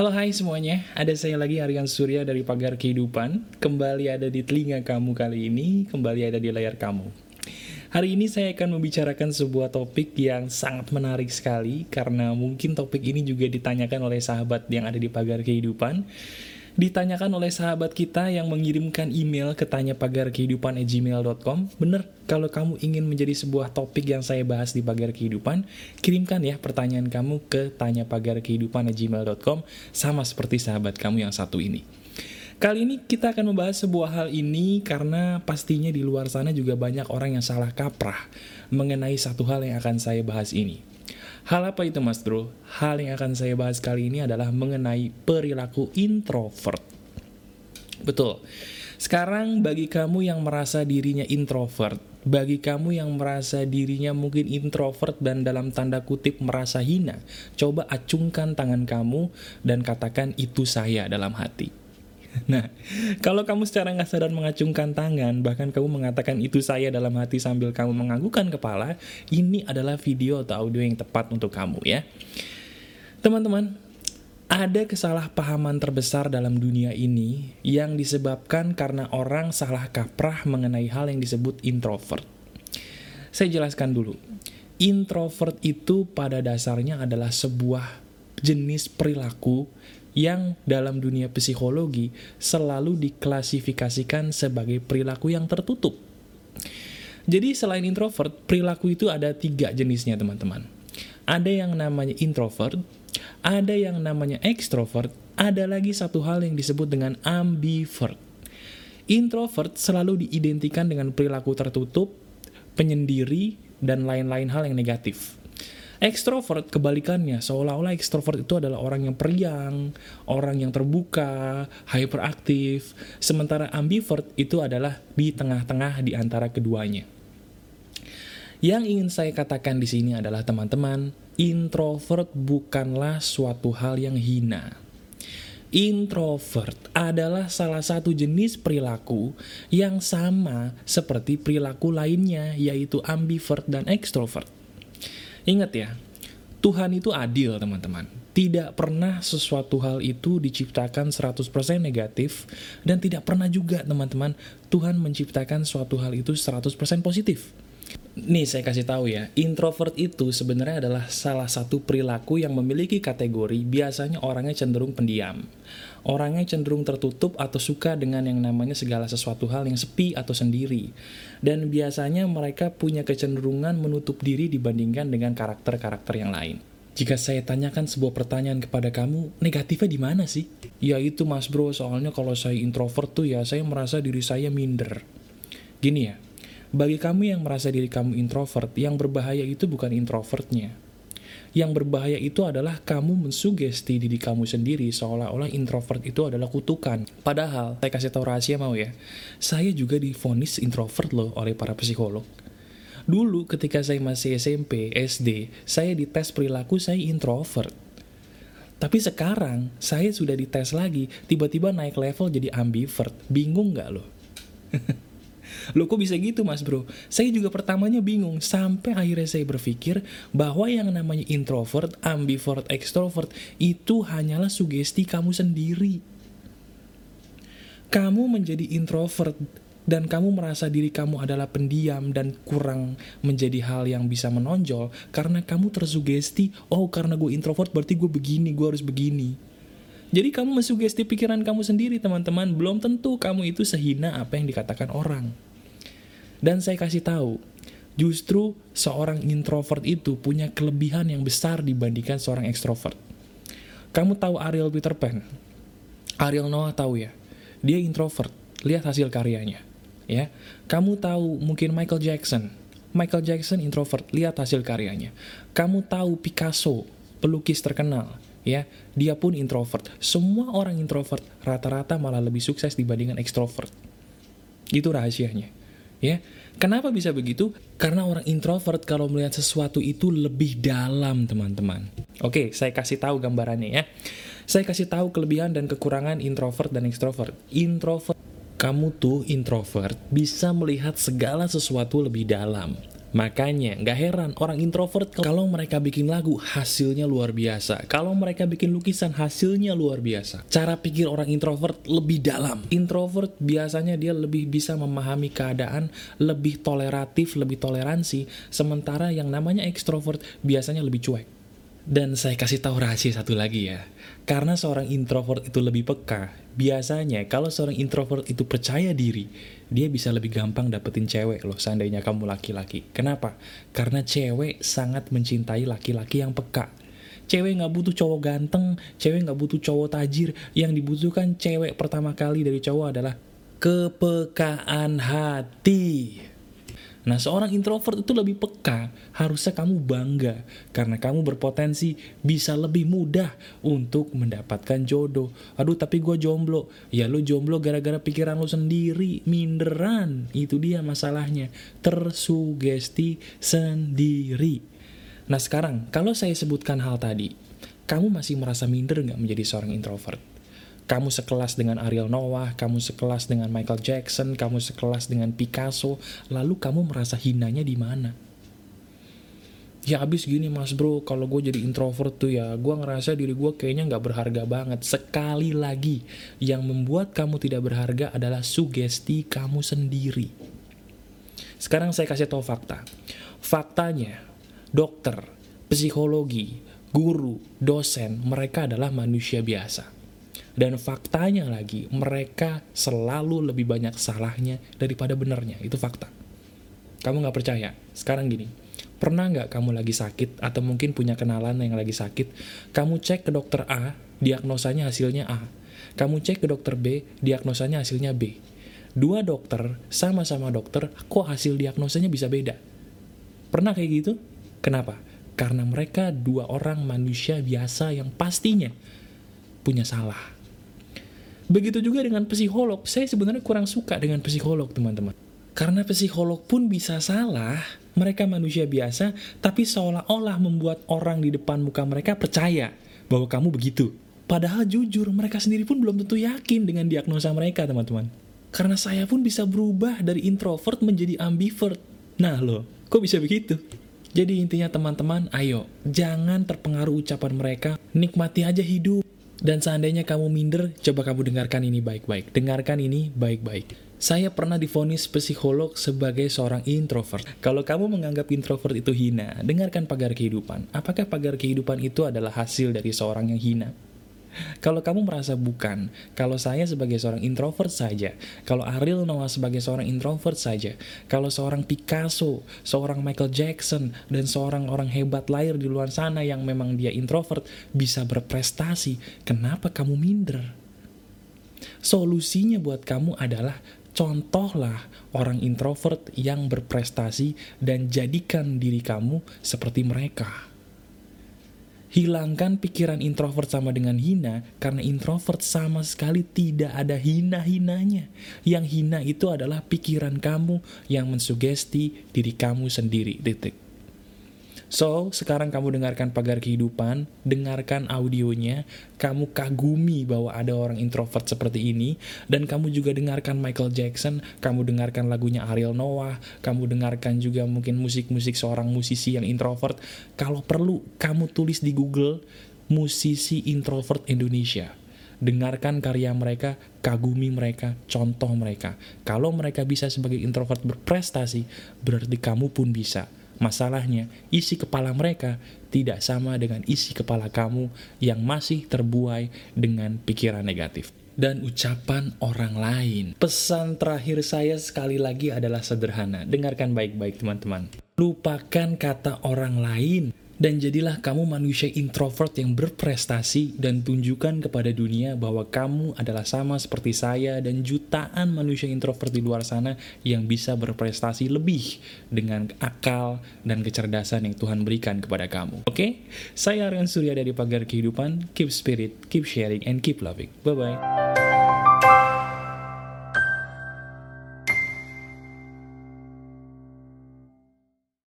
Halo hai semuanya, ada saya lagi Aryan Surya dari Pagar Kehidupan. Kembali ada di telinga kamu kali ini, kembali ada di layar kamu. Hari ini saya akan membicarakan sebuah topik yang sangat menarik sekali Karena mungkin topik ini juga ditanyakan oleh sahabat yang ada di Pagar Kehidupan ditanyakan oleh sahabat kita yang mengirimkan email ke tanyapagarkehidupan@gmail.com. Bener, kalau kamu ingin menjadi sebuah topik yang saya bahas di Pagar Kehidupan, kirimkan ya pertanyaan kamu ke tanyapagarkehidupan@gmail.com sama seperti sahabat kamu yang satu ini. Kali ini kita akan membahas sebuah hal ini karena pastinya di luar sana juga banyak orang yang salah kaprah mengenai satu hal yang akan saya bahas ini. Hal apa itu Mas Bro? Hal yang akan saya bahas kali ini adalah mengenai perilaku introvert. Betul. Sekarang bagi kamu yang merasa dirinya introvert, bagi kamu yang merasa dirinya mungkin introvert dan dalam tanda kutip merasa hina, coba acungkan tangan kamu dan katakan itu saya dalam hati. Nah, kalau kamu secara nggak sadar mengacungkan tangan, bahkan kamu mengatakan itu saya dalam hati sambil kamu menganggukkan kepala, ini adalah video atau audio yang tepat untuk kamu ya. Teman-teman, ada kesalahpahaman terbesar dalam dunia ini yang disebabkan karena orang salah kaprah mengenai hal yang disebut introvert. Saya jelaskan dulu. Introvert itu pada dasarnya adalah sebuah jenis perilaku yang dalam dunia psikologi selalu diklasifikasikan sebagai perilaku yang tertutup. Jadi selain introvert, perilaku itu ada tiga jenisnya teman-teman. Ada yang namanya introvert, ada yang namanya extrovert, ada lagi satu hal yang disebut dengan ambivert. Introvert selalu diidentikan dengan perilaku tertutup, penyendiri, dan lain-lain hal yang negatif. Ekstrovert kebalikannya, seolah-olah ekstrovert itu adalah orang yang periang, orang yang terbuka, hyperaktif, sementara ambivert itu adalah di tengah-tengah di antara keduanya. Yang ingin saya katakan di sini adalah teman-teman, introvert bukanlah suatu hal yang hina. Introvert adalah salah satu jenis perilaku yang sama seperti perilaku lainnya, yaitu ambivert dan ekstrovert. Ingat ya, Tuhan itu adil teman-teman. Tidak pernah sesuatu hal itu diciptakan 100% negatif dan tidak pernah juga teman-teman Tuhan menciptakan suatu hal itu 100% positif. Nih saya kasih tahu ya, introvert itu sebenarnya adalah salah satu perilaku yang memiliki kategori biasanya orangnya cenderung pendiam. Orangnya cenderung tertutup atau suka dengan yang namanya segala sesuatu hal yang sepi atau sendiri. Dan biasanya mereka punya kecenderungan menutup diri dibandingkan dengan karakter-karakter yang lain. Jika saya tanyakan sebuah pertanyaan kepada kamu, negatifnya di mana sih? Ya itu mas bro, soalnya kalau saya introvert tuh ya saya merasa diri saya minder. Gini ya, bagi kamu yang merasa diri kamu introvert, yang berbahaya itu bukan introvertnya. Yang berbahaya itu adalah kamu mensugesti diri kamu sendiri seolah-olah introvert itu adalah kutukan. Padahal, saya kasih tahu rahasia mau ya, saya juga difonis introvert loh oleh para psikolog. Dulu ketika saya masih SMP, SD, saya dites perilaku saya introvert. Tapi sekarang, saya sudah dites lagi, tiba-tiba naik level jadi ambivert. Bingung nggak loh? Loh kok bisa gitu mas bro? Saya juga pertamanya bingung, sampai akhirnya saya berpikir bahwa yang namanya introvert, ambivert, extrovert itu hanyalah sugesti kamu sendiri. Kamu menjadi introvert dan kamu merasa diri kamu adalah pendiam dan kurang menjadi hal yang bisa menonjol karena kamu tersugesti, oh karena gue introvert berarti gue begini, gue harus begini. Jadi kamu mensugesti pikiran kamu sendiri teman-teman, belum tentu kamu itu sehina apa yang dikatakan orang. Dan saya kasih tahu, justru seorang introvert itu punya kelebihan yang besar dibandingkan seorang ekstrovert. Kamu tahu Ariel Peter Pan? Ariel Noah tahu ya? Dia introvert. Lihat hasil karyanya. Ya, kamu tahu mungkin Michael Jackson. Michael Jackson introvert. Lihat hasil karyanya. Kamu tahu Picasso, pelukis terkenal ya dia pun introvert semua orang introvert rata-rata malah lebih sukses dibandingkan ekstrovert itu rahasianya Ya, kenapa bisa begitu? Karena orang introvert kalau melihat sesuatu itu lebih dalam, teman-teman. Oke, saya kasih tahu gambarannya ya. Saya kasih tahu kelebihan dan kekurangan introvert dan extrovert. Introvert, kamu tuh introvert bisa melihat segala sesuatu lebih dalam. Makanya gak heran orang introvert kalau mereka bikin lagu hasilnya luar biasa. Kalau mereka bikin lukisan hasilnya luar biasa. Cara pikir orang introvert lebih dalam. Introvert biasanya dia lebih bisa memahami keadaan, lebih toleratif, lebih toleransi. Sementara yang namanya ekstrovert biasanya lebih cuek. Dan saya kasih tahu rahasia satu lagi ya. Karena seorang introvert itu lebih peka, biasanya kalau seorang introvert itu percaya diri, dia bisa lebih gampang dapetin cewek loh seandainya kamu laki-laki. Kenapa? Karena cewek sangat mencintai laki-laki yang peka. Cewek nggak butuh cowok ganteng, cewek nggak butuh cowok tajir. Yang dibutuhkan cewek pertama kali dari cowok adalah kepekaan hati. Nah, seorang introvert itu lebih peka. Harusnya kamu bangga karena kamu berpotensi bisa lebih mudah untuk mendapatkan jodoh. Aduh, tapi gue jomblo. Ya lu jomblo gara-gara pikiran lu sendiri, minderan. Itu dia masalahnya. Tersugesti sendiri. Nah, sekarang kalau saya sebutkan hal tadi, kamu masih merasa minder nggak menjadi seorang introvert? Kamu sekelas dengan Ariel Noah, kamu sekelas dengan Michael Jackson, kamu sekelas dengan Picasso, lalu kamu merasa hinanya di mana? Ya abis gini mas bro, kalau gue jadi introvert tuh ya, gue ngerasa diri gue kayaknya nggak berharga banget. Sekali lagi, yang membuat kamu tidak berharga adalah sugesti kamu sendiri. Sekarang saya kasih tahu fakta. Faktanya, dokter, psikologi, guru, dosen, mereka adalah manusia biasa dan faktanya lagi, mereka selalu lebih banyak salahnya daripada benernya. Itu fakta. Kamu nggak percaya? Sekarang gini, pernah nggak kamu lagi sakit atau mungkin punya kenalan yang lagi sakit, kamu cek ke dokter A, diagnosanya hasilnya A. Kamu cek ke dokter B, diagnosanya hasilnya B. Dua dokter, sama-sama dokter, kok hasil diagnosanya bisa beda? Pernah kayak gitu? Kenapa? Karena mereka dua orang manusia biasa yang pastinya punya salah. Begitu juga dengan psikolog. Saya sebenarnya kurang suka dengan psikolog, teman-teman. Karena psikolog pun bisa salah. Mereka manusia biasa, tapi seolah-olah membuat orang di depan muka mereka percaya bahwa kamu begitu. Padahal jujur, mereka sendiri pun belum tentu yakin dengan diagnosa mereka, teman-teman. Karena saya pun bisa berubah dari introvert menjadi ambivert. Nah loh, kok bisa begitu? Jadi intinya teman-teman, ayo, jangan terpengaruh ucapan mereka, nikmati aja hidup. Dan seandainya kamu minder, coba kamu dengarkan ini baik-baik. Dengarkan ini baik-baik. Saya pernah difonis psikolog sebagai seorang introvert. Kalau kamu menganggap introvert itu hina, dengarkan pagar kehidupan. Apakah pagar kehidupan itu adalah hasil dari seorang yang hina? Kalau kamu merasa bukan, kalau saya sebagai seorang introvert saja, kalau Ariel Noah sebagai seorang introvert saja, kalau seorang Picasso, seorang Michael Jackson, dan seorang orang hebat lahir di luar sana yang memang dia introvert bisa berprestasi, kenapa kamu minder? Solusinya buat kamu adalah contohlah orang introvert yang berprestasi dan jadikan diri kamu seperti mereka. Hilangkan pikiran introvert sama dengan hina, karena introvert sama sekali tidak ada hina-hinanya. Yang hina itu adalah pikiran kamu yang mensugesti diri kamu sendiri. Titik. So, sekarang kamu dengarkan pagar kehidupan, dengarkan audionya, kamu kagumi bahwa ada orang introvert seperti ini, dan kamu juga dengarkan Michael Jackson, kamu dengarkan lagunya Ariel Noah, kamu dengarkan juga mungkin musik-musik seorang musisi yang introvert. Kalau perlu, kamu tulis di Google, musisi introvert Indonesia dengarkan karya mereka, kagumi mereka, contoh mereka. Kalau mereka bisa sebagai introvert berprestasi, berarti kamu pun bisa. Masalahnya, isi kepala mereka tidak sama dengan isi kepala kamu yang masih terbuai dengan pikiran negatif dan ucapan orang lain. Pesan terakhir saya sekali lagi adalah sederhana. Dengarkan baik-baik teman-teman. Lupakan kata orang lain dan jadilah kamu manusia introvert yang berprestasi dan tunjukkan kepada dunia bahwa kamu adalah sama seperti saya dan jutaan manusia introvert di luar sana yang bisa berprestasi lebih dengan akal dan kecerdasan yang Tuhan berikan kepada kamu. Oke? Okay? Saya Aryan Surya dari Pagar Kehidupan. Keep spirit, keep sharing, and keep loving. Bye-bye.